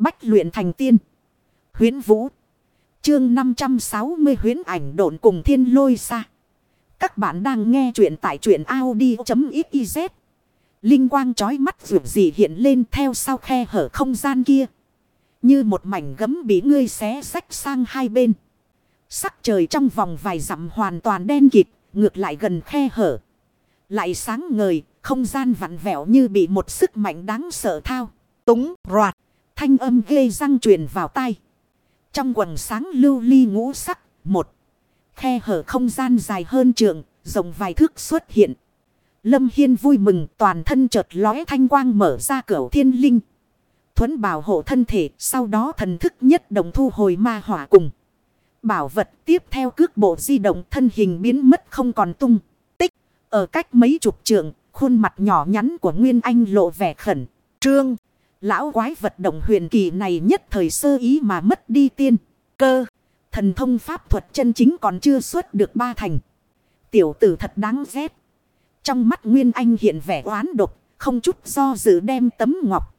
Bách luyện thành tiên. Huyến Vũ. Chương 560 huyến ảnh độn cùng thiên lôi xa. Các bạn đang nghe truyện tại truyện Audi.xyz. Linh quang chói mắt vượt gì hiện lên theo sau khe hở không gian kia. Như một mảnh gấm bị ngươi xé sách sang hai bên. Sắc trời trong vòng vài dặm hoàn toàn đen kịt, ngược lại gần khe hở. Lại sáng ngời, không gian vặn vẹo như bị một sức mạnh đáng sợ thao. Túng, roạt, thanh âm ghê răng truyền vào tai. Trong quần sáng lưu ly ngũ sắc, một khe hở không gian dài hơn trường, rộng vài thước xuất hiện. Lâm Hiên vui mừng toàn thân chợt lóe thanh quang mở ra cửa thiên linh. Thuấn bảo hộ thân thể, sau đó thần thức nhất đồng thu hồi ma hỏa cùng. Bảo vật tiếp theo cước bộ di động thân hình biến mất không còn tung. Tích, ở cách mấy chục trượng, khuôn mặt nhỏ nhắn của Nguyên Anh lộ vẻ khẩn, trương. Lão quái vật động huyền kỳ này nhất thời sơ ý mà mất đi tiên. Cơ. Thần thông pháp thuật chân chính còn chưa xuất được ba thành. Tiểu tử thật đáng ghét. Trong mắt Nguyên Anh hiện vẻ oán độc. Không chút do dự đem tấm ngọc.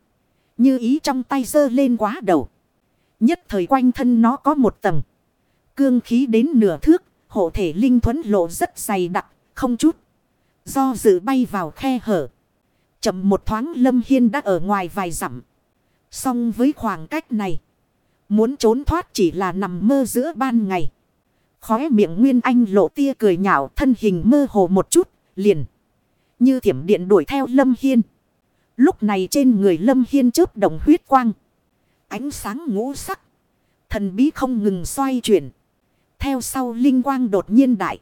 Như ý trong tay dơ lên quá đầu. Nhất thời quanh thân nó có một tầng. Cương khí đến nửa thước. Hộ thể linh thuẫn lộ rất dày đặc. Không chút. Do dự bay vào khe hở. Chậm một thoáng Lâm Hiên đã ở ngoài vài dặm. Song với khoảng cách này. Muốn trốn thoát chỉ là nằm mơ giữa ban ngày. Khóe miệng Nguyên Anh lộ tia cười nhạo, thân hình mơ hồ một chút. Liền. Như thiểm điện đuổi theo Lâm Hiên. Lúc này trên người Lâm Hiên chớp đồng huyết quang. Ánh sáng ngũ sắc. Thần bí không ngừng xoay chuyển. Theo sau linh quang đột nhiên đại.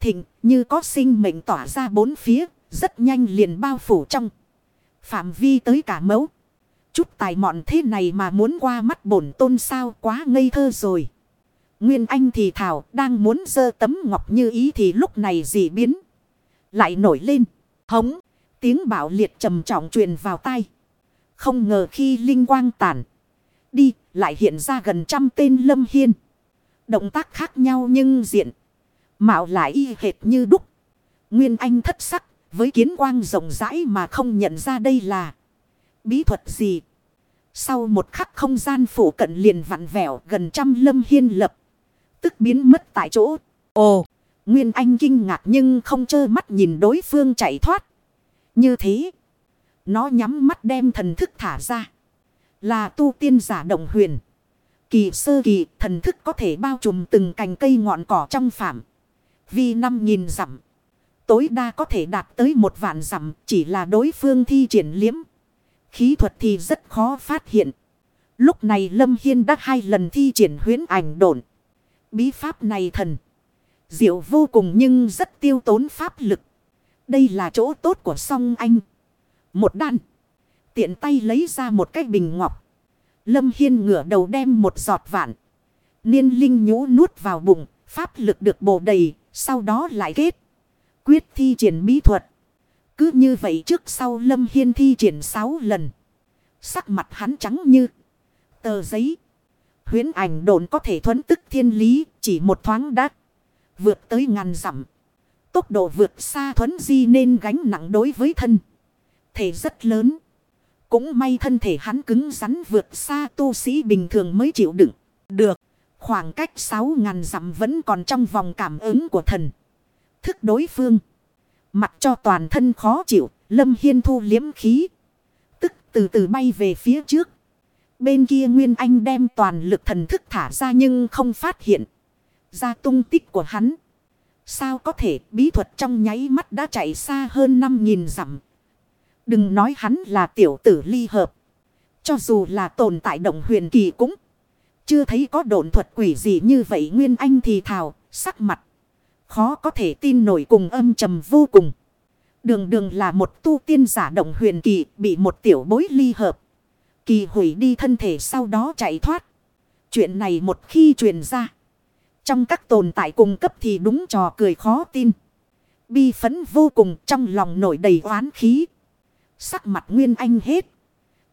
Thịnh như có sinh mệnh tỏa ra bốn phía. Rất nhanh liền bao phủ trong. Phạm vi tới cả mẫu. Chút tài mọn thế này mà muốn qua mắt bổn tôn sao quá ngây thơ rồi. Nguyên Anh thì thảo, đang muốn dơ tấm ngọc như ý thì lúc này dị biến. Lại nổi lên. Hống. Tiếng bảo liệt trầm trọng truyền vào tai. Không ngờ khi linh quang tản. Đi, lại hiện ra gần trăm tên lâm hiên. Động tác khác nhau nhưng diện. Mạo lại y hệt như đúc. Nguyên Anh thất sắc với kiến quang rộng rãi mà không nhận ra đây là bí thuật gì. Sau một khắc không gian phủ cận liền vặn vẹo gần trăm lâm hiên lập. Tức biến mất tại chỗ. Ồ, Nguyên Anh kinh ngạc nhưng không chơ mắt nhìn đối phương chạy thoát. Như thế, nó nhắm mắt đem thần thức thả ra. Là tu tiên giả động huyền. Kỳ sơ kỳ thần thức có thể bao trùm từng cành cây ngọn cỏ trong phạm. Vì năm nghìn dặm tối đa có thể đạt tới một vạn dặm, chỉ là đối phương thi triển liếm. Khí thuật thì rất khó phát hiện. Lúc này Lâm Hiên đã hai lần thi triển huyến ảnh độn. Bí pháp này thần. Diệu vô cùng nhưng rất tiêu tốn pháp lực. Đây là chỗ tốt của song anh. Một đan. Tiện tay lấy ra một cái bình ngọc. Lâm Hiên ngửa đầu đem một giọt vạn. Niên linh nhũ nuốt vào bụng. Pháp lực được bổ đầy. Sau đó lại kết quyết thi triển bí thuật. Cứ như vậy trước sau Lâm Hiên thi triển 6 lần. Sắc mặt hắn trắng như tờ giấy. Huyến ảnh đồn có thể thuấn tức thiên lý, chỉ một thoáng đã vượt tới ngàn dặm. Tốc độ vượt xa thuấn di nên gánh nặng đối với thân. Thể rất lớn. Cũng may thân thể hắn cứng rắn vượt xa tu sĩ bình thường mới chịu đựng. Được. Khoảng cách 6 ngàn dặm vẫn còn trong vòng cảm ứng của thần thức đối phương. Mặc cho toàn thân khó chịu, Lâm Hiên thu liếm khí. Tức từ từ bay về phía trước. Bên kia Nguyên Anh đem toàn lực thần thức thả ra nhưng không phát hiện. Ra tung tích của hắn. Sao có thể bí thuật trong nháy mắt đã chạy xa hơn 5.000 dặm. Đừng nói hắn là tiểu tử ly hợp. Cho dù là tồn tại động huyền kỳ cũng. Chưa thấy có độn thuật quỷ gì như vậy Nguyên Anh thì thào, sắc mặt. Khó có thể tin nổi cùng âm trầm vô cùng. Đường đường là một tu tiên giả động huyền kỳ, bị một tiểu bối ly hợp. Kỳ hủy đi thân thể sau đó chạy thoát. Chuyện này một khi truyền ra. Trong các tồn tại cung cấp thì đúng trò cười khó tin. Bi phấn vô cùng trong lòng nổi đầy oán khí. Sắc mặt nguyên anh hết.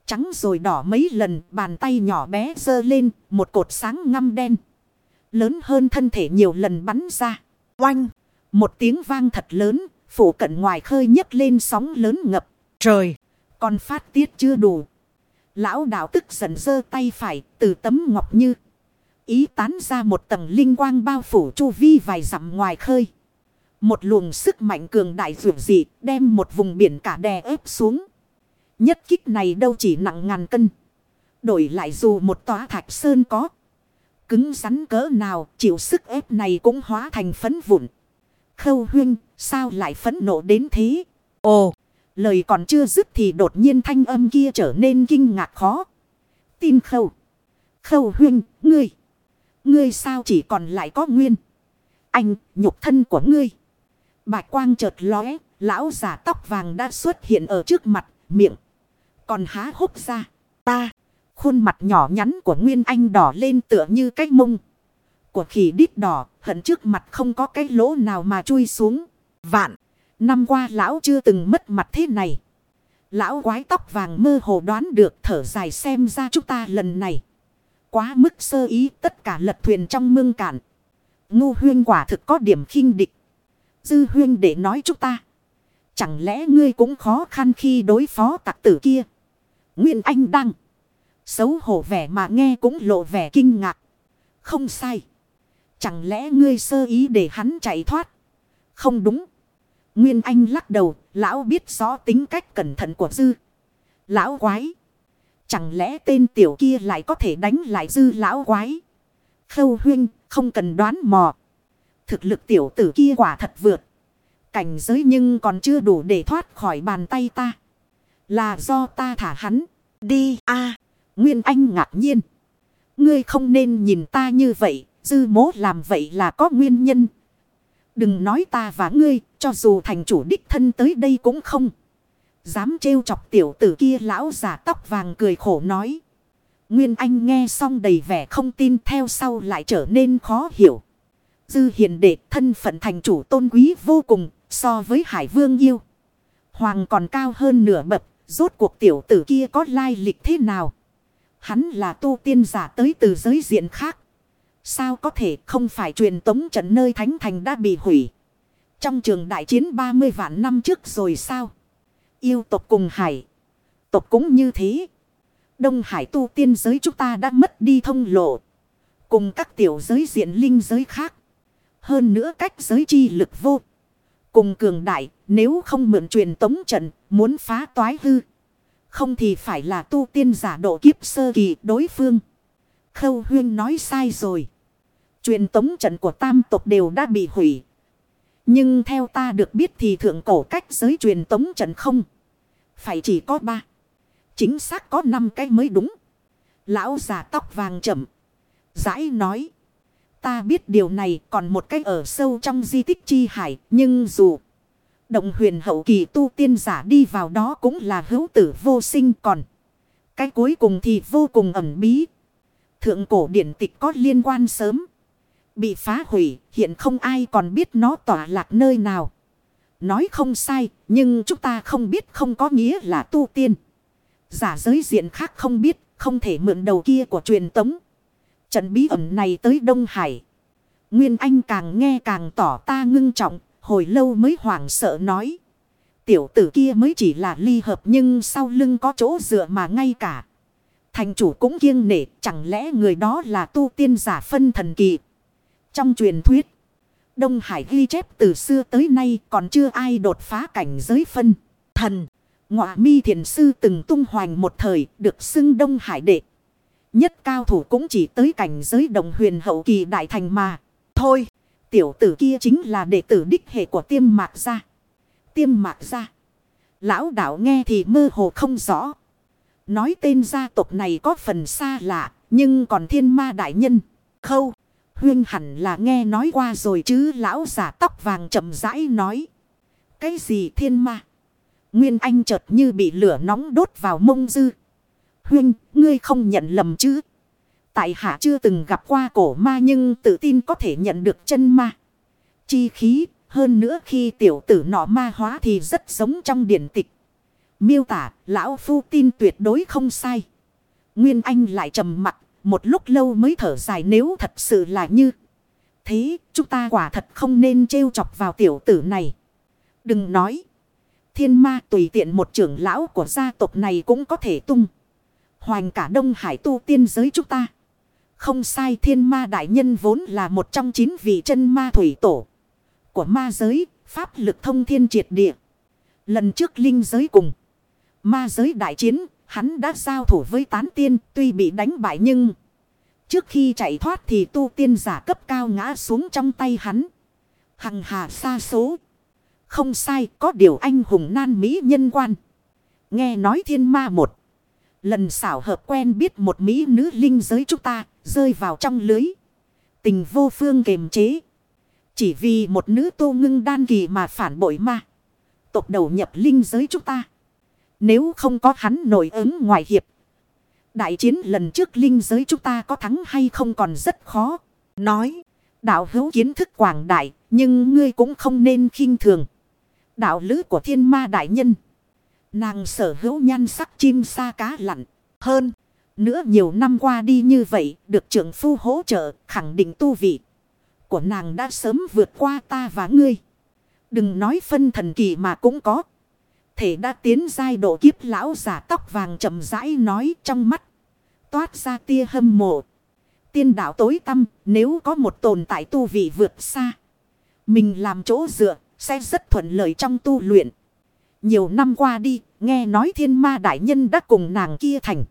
Trắng rồi đỏ mấy lần, bàn tay nhỏ bé dơ lên, một cột sáng ngăm đen. Lớn hơn thân thể nhiều lần bắn ra. Oanh! Một tiếng vang thật lớn, phủ cận ngoài khơi nhấc lên sóng lớn ngập. Trời! Còn phát tiết chưa đủ. Lão đạo tức giận giơ tay phải từ tấm ngọc như. Ý tán ra một tầng linh quang bao phủ chu vi vài dặm ngoài khơi. Một luồng sức mạnh cường đại vượt dị đem một vùng biển cả đè ép xuống. Nhất kích này đâu chỉ nặng ngàn cân. Đổi lại dù một tòa thạch sơn có. Cứng rắn cỡ nào chịu sức ép này cũng hóa thành phấn vụn. Khâu huyên sao lại phấn nộ đến thế? Ồ! Lời còn chưa dứt thì đột nhiên thanh âm kia trở nên kinh ngạc khó. Tin khâu. Khâu huyên, ngươi. Ngươi sao chỉ còn lại có nguyên. Anh, nhục thân của ngươi. Bạch quang chợt lóe, lão giả tóc vàng đã xuất hiện ở trước mặt, miệng. Còn há hốc ra. Ta, khuôn mặt nhỏ nhắn của Nguyên Anh đỏ lên tựa như cái mông. Của khỉ đít đỏ, hận trước mặt không có cái lỗ nào mà chui xuống. Vạn. Năm qua lão chưa từng mất mặt thế này. Lão quái tóc vàng mơ hồ đoán được thở dài xem ra chúng ta lần này. Quá mức sơ ý tất cả lật thuyền trong mương cạn. Ngu huyên quả thực có điểm khinh địch. Dư huyên để nói chúng ta. Chẳng lẽ ngươi cũng khó khăn khi đối phó tặc tử kia. Nguyên Anh đăng. Xấu hổ vẻ mà nghe cũng lộ vẻ kinh ngạc. Không sai. Chẳng lẽ ngươi sơ ý để hắn chạy thoát. Không đúng. Nguyên Anh lắc đầu, lão biết rõ tính cách cẩn thận của dư. Lão quái. Chẳng lẽ tên tiểu kia lại có thể đánh lại dư lão quái. Khâu huynh, không cần đoán mò. Thực lực tiểu tử kia quả thật vượt. Cảnh giới nhưng còn chưa đủ để thoát khỏi bàn tay ta. Là do ta thả hắn. Đi a Nguyên Anh ngạc nhiên. Ngươi không nên nhìn ta như vậy. Dư mố làm vậy là có nguyên nhân. Đừng nói ta và ngươi, cho dù thành chủ đích thân tới đây cũng không. Dám trêu chọc tiểu tử kia lão giả tóc vàng cười khổ nói. Nguyên Anh nghe xong đầy vẻ không tin theo sau lại trở nên khó hiểu. Dư hiền đệ thân phận thành chủ tôn quý vô cùng so với hải vương yêu. Hoàng còn cao hơn nửa bậc, rốt cuộc tiểu tử kia có lai lịch thế nào? Hắn là tu tiên giả tới từ giới diện khác. Sao có thể không phải truyền tống trận nơi thánh thành đã bị hủy? Trong trường đại chiến 30 vạn năm trước rồi sao? Yêu tộc cùng hải. Tộc cũng như thế. Đông hải tu tiên giới chúng ta đã mất đi thông lộ. Cùng các tiểu giới diện linh giới khác. Hơn nữa cách giới chi lực vô. Cùng cường đại, nếu không mượn truyền tống trận, muốn phá toái hư. Không thì phải là tu tiên giả độ kiếp sơ kỳ đối phương. Khâu huyên nói sai rồi. Truyền tống trận của tam tộc đều đã bị hủy. Nhưng theo ta được biết thì thượng cổ cách giới truyền tống trận không. Phải chỉ có ba. Chính xác có năm cái mới đúng. Lão già tóc vàng chậm. Giải nói. Ta biết điều này còn một cái ở sâu trong di tích chi hải. Nhưng dù động huyền hậu kỳ tu tiên giả đi vào đó cũng là hữu tử vô sinh còn. Cái cuối cùng thì vô cùng ẩn bí. Thượng cổ điển tịch có liên quan sớm. Bị phá hủy, hiện không ai còn biết nó tỏa lạc nơi nào. Nói không sai, nhưng chúng ta không biết không có nghĩa là tu tiên. Giả giới diện khác không biết, không thể mượn đầu kia của truyền tống. Trận bí ẩn này tới Đông Hải. Nguyên Anh càng nghe càng tỏ ta ngưng trọng, hồi lâu mới hoảng sợ nói. Tiểu tử kia mới chỉ là ly hợp nhưng sau lưng có chỗ dựa mà ngay cả. Thành chủ cũng kiêng nể, chẳng lẽ người đó là tu tiên giả phân thần kỳ. Trong truyền thuyết, Đông Hải ghi chép từ xưa tới nay còn chưa ai đột phá cảnh giới phân. Thần, ngọa mi thiền sư từng tung hoành một thời được xưng Đông Hải đệ. Nhất cao thủ cũng chỉ tới cảnh giới đồng huyền hậu kỳ đại thành mà. Thôi, tiểu tử kia chính là đệ tử đích hệ của tiêm mạc gia. Tiêm mạc gia. Lão đạo nghe thì mơ hồ không rõ. Nói tên gia tộc này có phần xa lạ, nhưng còn thiên ma đại nhân. Khâu. Huyên hẳn là nghe nói qua rồi chứ lão giả tóc vàng chậm rãi nói. Cái gì thiên ma? Nguyên Anh chợt như bị lửa nóng đốt vào mông dư. Huyên, ngươi không nhận lầm chứ? Tại hạ chưa từng gặp qua cổ ma nhưng tự tin có thể nhận được chân ma. Chi khí, hơn nữa khi tiểu tử nọ ma hóa thì rất giống trong điển tịch. Miêu tả, lão phu tin tuyệt đối không sai. Nguyên Anh lại trầm mặt một lúc lâu mới thở dài nếu thật sự là như. Thế chúng ta quả thật không nên trêu chọc vào tiểu tử này. Đừng nói. Thiên ma tùy tiện một trưởng lão của gia tộc này cũng có thể tung. Hoành cả Đông Hải tu tiên giới chúng ta. Không sai thiên ma đại nhân vốn là một trong chín vị chân ma thủy tổ. Của ma giới, pháp lực thông thiên triệt địa. Lần trước linh giới cùng. Ma giới đại chiến, hắn đã giao thủ với tán tiên tuy bị đánh bại nhưng... Trước khi chạy thoát thì tu tiên giả cấp cao ngã xuống trong tay hắn. Hằng hà xa số. Không sai, có điều anh hùng nan Mỹ nhân quan. Nghe nói thiên ma một. Lần xảo hợp quen biết một Mỹ nữ linh giới chúng ta, rơi vào trong lưới. Tình vô phương kềm chế. Chỉ vì một nữ tô ngưng đan kỳ mà phản bội ma. Tộc đầu nhập linh giới chúng ta. Nếu không có hắn nổi ứng ngoài hiệp. Đại chiến lần trước linh giới chúng ta có thắng hay không còn rất khó. Nói, đạo hữu kiến thức quảng đại, nhưng ngươi cũng không nên khinh thường. Đạo lữ của thiên ma đại nhân. Nàng sở hữu nhan sắc chim sa cá lặn. Hơn, nữa nhiều năm qua đi như vậy, được trưởng phu hỗ trợ, khẳng định tu vị. Của nàng đã sớm vượt qua ta và ngươi. Đừng nói phân thần kỳ mà cũng có. Thể đã tiến giai độ kiếp lão giả tóc vàng chậm rãi nói trong mắt. Toát ra tia hâm mộ. Tiên đạo tối tâm nếu có một tồn tại tu vị vượt xa. Mình làm chỗ dựa sẽ rất thuận lợi trong tu luyện. Nhiều năm qua đi, nghe nói thiên ma đại nhân đã cùng nàng kia thành.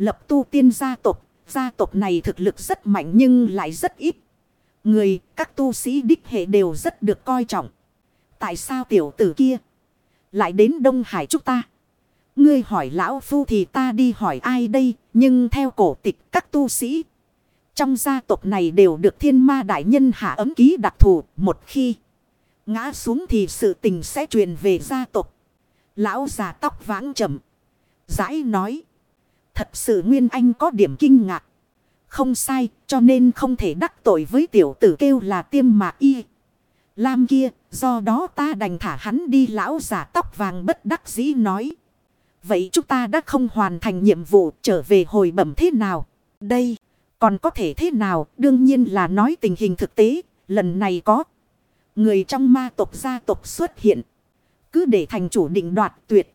Lập tu tiên gia tộc, gia tộc này thực lực rất mạnh nhưng lại rất ít. Người, các tu sĩ đích hệ đều rất được coi trọng. Tại sao tiểu tử kia lại đến Đông Hải chúng ta? Ngươi hỏi lão phu thì ta đi hỏi ai đây, nhưng theo cổ tịch các tu sĩ. Trong gia tộc này đều được thiên ma đại nhân hạ ấm ký đặc thù một khi ngã xuống thì sự tình sẽ truyền về gia tộc. Lão già tóc vãng chậm. rãi nói. Thật sự Nguyên Anh có điểm kinh ngạc. Không sai cho nên không thể đắc tội với tiểu tử kêu là tiêm mạc y. Lam kia do đó ta đành thả hắn đi lão giả tóc vàng bất đắc dĩ nói. Vậy chúng ta đã không hoàn thành nhiệm vụ trở về hồi bẩm thế nào? Đây, còn có thể thế nào? Đương nhiên là nói tình hình thực tế, lần này có. Người trong ma tộc gia tộc xuất hiện. Cứ để thành chủ định đoạt tuyệt.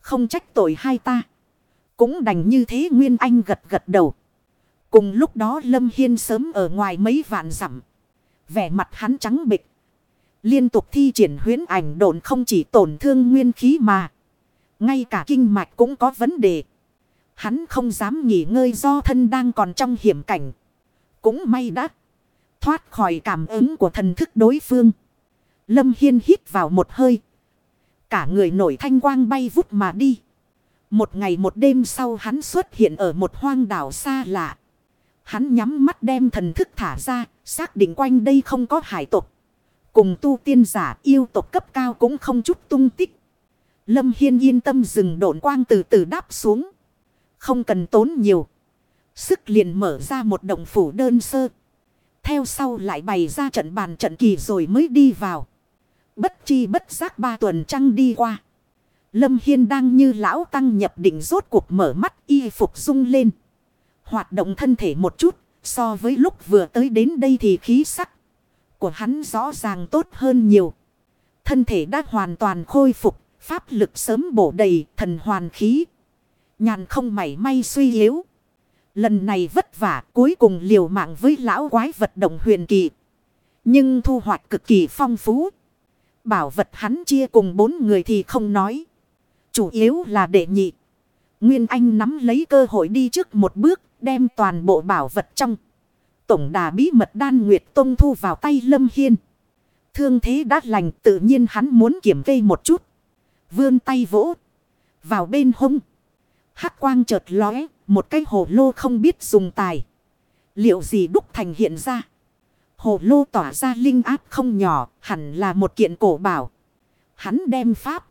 Không trách tội hai ta. Cũng đành như thế Nguyên Anh gật gật đầu. Cùng lúc đó Lâm Hiên sớm ở ngoài mấy vạn dặm Vẻ mặt hắn trắng bịch. Liên tục thi triển huyến ảnh độn không chỉ tổn thương nguyên khí mà. Ngay cả kinh mạch cũng có vấn đề. Hắn không dám nghỉ ngơi do thân đang còn trong hiểm cảnh. Cũng may đã thoát khỏi cảm ứng của thần thức đối phương. Lâm Hiên hít vào một hơi. Cả người nổi thanh quang bay vút mà đi. Một ngày một đêm sau hắn xuất hiện ở một hoang đảo xa lạ. Hắn nhắm mắt đem thần thức thả ra, xác định quanh đây không có hải tộc. Cùng tu tiên giả yêu tộc cấp cao cũng không chút tung tích. Lâm Hiên yên tâm dừng độn quang từ từ đáp xuống. Không cần tốn nhiều. Sức liền mở ra một động phủ đơn sơ. Theo sau lại bày ra trận bàn trận kỳ rồi mới đi vào. Bất chi bất giác ba tuần trăng đi qua. Lâm Hiên đang như lão tăng nhập định rốt cuộc mở mắt y phục rung lên. Hoạt động thân thể một chút. So với lúc vừa tới đến đây thì khí sắc của hắn rõ ràng tốt hơn nhiều. Thân thể đã hoàn toàn khôi phục, Pháp lực sớm bổ đầy, thần hoàn khí. Nhàn không mảy may suy yếu. Lần này vất vả, cuối cùng liều mạng với lão quái vật động huyền kỳ. Nhưng thu hoạch cực kỳ phong phú. Bảo vật hắn chia cùng bốn người thì không nói. Chủ yếu là đệ nhị. Nguyên Anh nắm lấy cơ hội đi trước một bước, đem toàn bộ bảo vật trong. Tổng đà bí mật đan nguyệt tông thu vào tay Lâm Hiên. Thương thế đã lành, tự nhiên hắn muốn kiểm kê một chút. Vươn tay vỗ. Vào bên hông. Hắc quang chợt lóe. Một cái hồ lô không biết dùng tài. Liệu gì đúc thành hiện ra. Hồ lô tỏa ra linh áp không nhỏ. Hẳn là một kiện cổ bảo. Hắn đem pháp.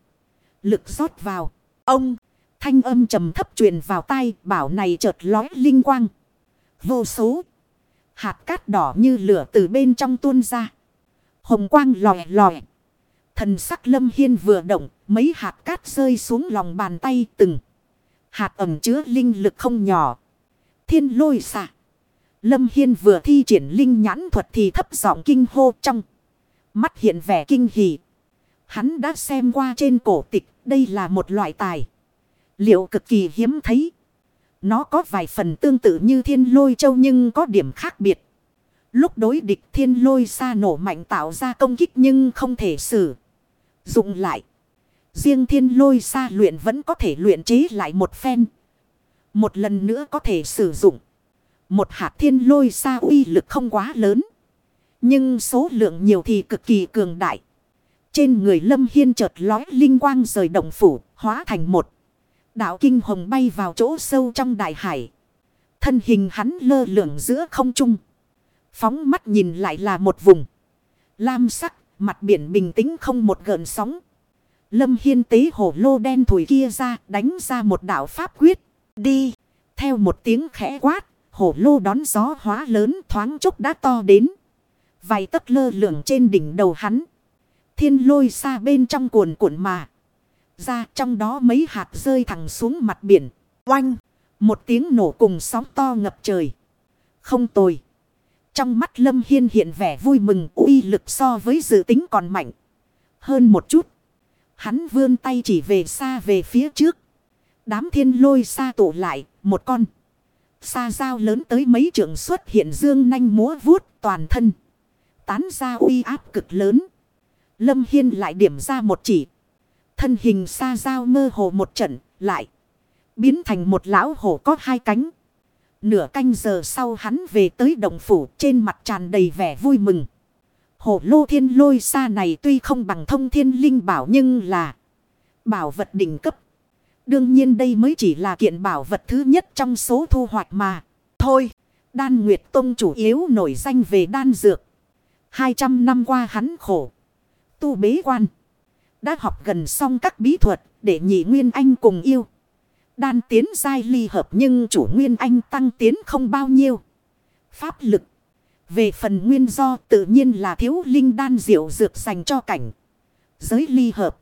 Lực rót vào. Ông. Thanh âm trầm thấp truyền vào tai. Bảo này chợt lóe linh quang. Vô số. Hạt cát đỏ như lửa từ bên trong tuôn ra. Hồng quang lòe lòe. Thần sắc lâm hiên vừa động, mấy hạt cát rơi xuống lòng bàn tay từng. Hạt ẩm chứa linh lực không nhỏ. Thiên lôi xạ. Lâm Hiên vừa thi triển linh nhãn thuật thì thấp giọng kinh hô trong. Mắt hiện vẻ kinh hỉ. Hắn đã xem qua trên cổ tịch, đây là một loại tài. Liệu cực kỳ hiếm thấy. Nó có vài phần tương tự như thiên lôi châu nhưng có điểm khác biệt. Lúc đối địch thiên lôi xa nổ mạnh tạo ra công kích nhưng không thể sử dụng lại. Riêng thiên lôi xa luyện vẫn có thể luyện chế lại một phen. Một lần nữa có thể sử dụng. Một hạt thiên lôi xa uy lực không quá lớn. Nhưng số lượng nhiều thì cực kỳ cường đại. Trên người lâm hiên chợt lói linh quang rời động phủ, hóa thành một. Đạo kinh hồng bay vào chỗ sâu trong đại hải. Thân hình hắn lơ lửng giữa không trung. Phóng mắt nhìn lại là một vùng. Lam sắc, mặt biển bình tĩnh không một gợn sóng. Lâm Hiên tế hổ lô đen thủi kia ra, đánh ra một đạo pháp quyết. Đi! Theo một tiếng khẽ quát, hổ lô đón gió hóa lớn thoáng chốc đã to đến. Vài tấc lơ lửng trên đỉnh đầu hắn. Thiên lôi xa bên trong cuồn cuộn mà. Ra trong đó mấy hạt rơi thẳng xuống mặt biển. Oanh! Một tiếng nổ cùng sóng to ngập trời. Không tồi. Trong mắt Lâm Hiên hiện vẻ vui mừng uy lực so với dự tính còn mạnh. Hơn một chút. Hắn vươn tay chỉ về xa về phía trước. Đám thiên lôi xa tụ lại, một con. Xa dao lớn tới mấy trường xuất hiện dương nanh múa vuốt toàn thân. Tán ra uy áp cực lớn. Lâm Hiên lại điểm ra một chỉ. Thân hình xa dao mơ hồ một trận, lại. Biến thành một lão hổ có hai cánh. Nửa canh giờ sau hắn về tới động phủ trên mặt tràn đầy vẻ vui mừng. Hổ lô thiên lôi xa này tuy không bằng thông thiên linh bảo nhưng là bảo vật đỉnh cấp. Đương nhiên đây mới chỉ là kiện bảo vật thứ nhất trong số thu hoạch mà. Thôi, đan nguyệt tông chủ yếu nổi danh về đan dược. 200 năm qua hắn khổ. Tu bế quan. Đã học gần xong các bí thuật để nhị Nguyên Anh cùng yêu. Đan tiến giai ly hợp nhưng chủ Nguyên Anh tăng tiến không bao nhiêu. Pháp lực. Về phần nguyên do tự nhiên là thiếu linh đan diệu dược dành cho cảnh. Giới ly hợp.